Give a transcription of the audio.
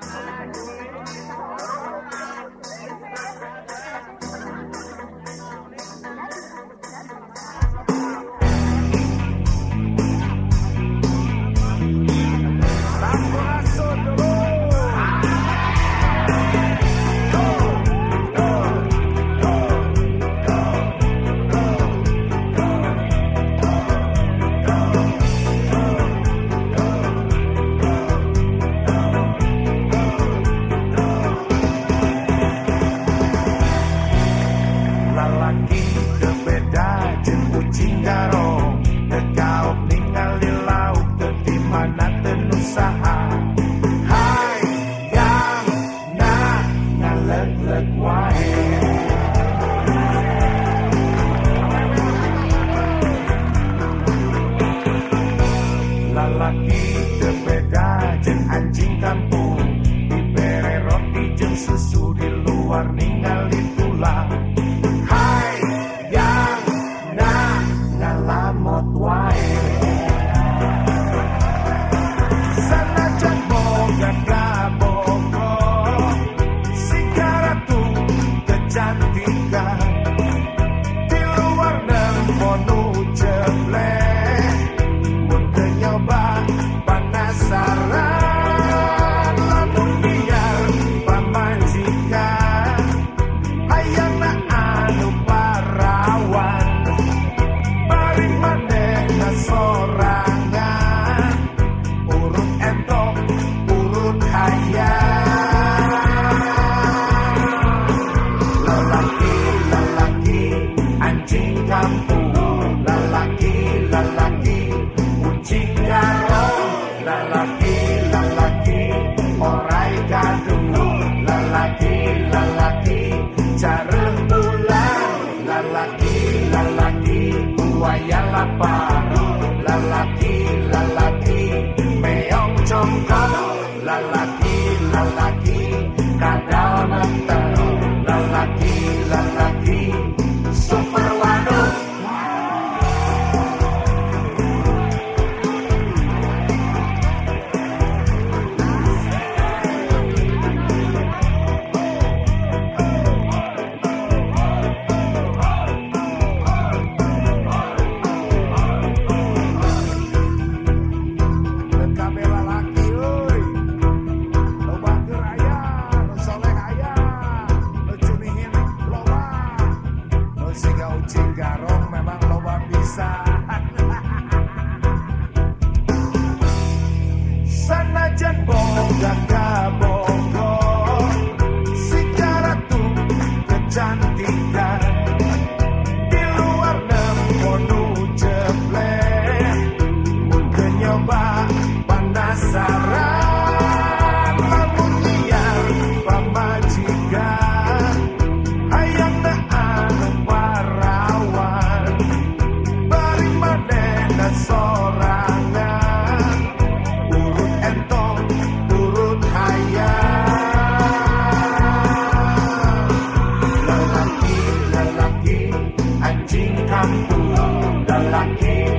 I'm sesu di luar ningali tulang Hai yang nah dalam mot kampung Lalaki, lalaki Kucing garong Lalaki, lalaki Orai gadu Lalaki, lalaki Cara pulang Lalaki, lalaki Buaya lapar Lalaki, lalaki Meong congkong Lalaki, lalaki Kadal menteng Sana Sanajan bonggak kabonggo Si cara tuh kecantikan. I can.